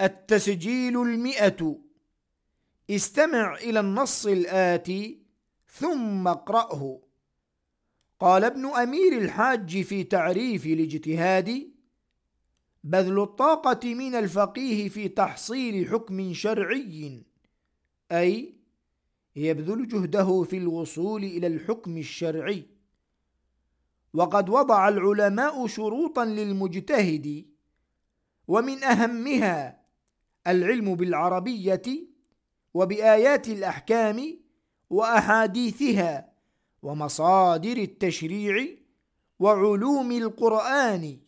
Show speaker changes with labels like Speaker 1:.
Speaker 1: التسجيل المئة. استمع إلى النص الآتي ثم اقرأه. قال ابن أمير الحاج في تعريف الاجتهاد بذل الطاقة من الفقيه في تحصيل حكم شرعي أي يبذل جهده في الوصول إلى الحكم الشرعي. وقد وضع العلماء شروطا للمجتهد ومن أهمها العلم بالعربية وبآيات الأحكام وأحاديثها ومصادر التشريع وعلوم القرآن.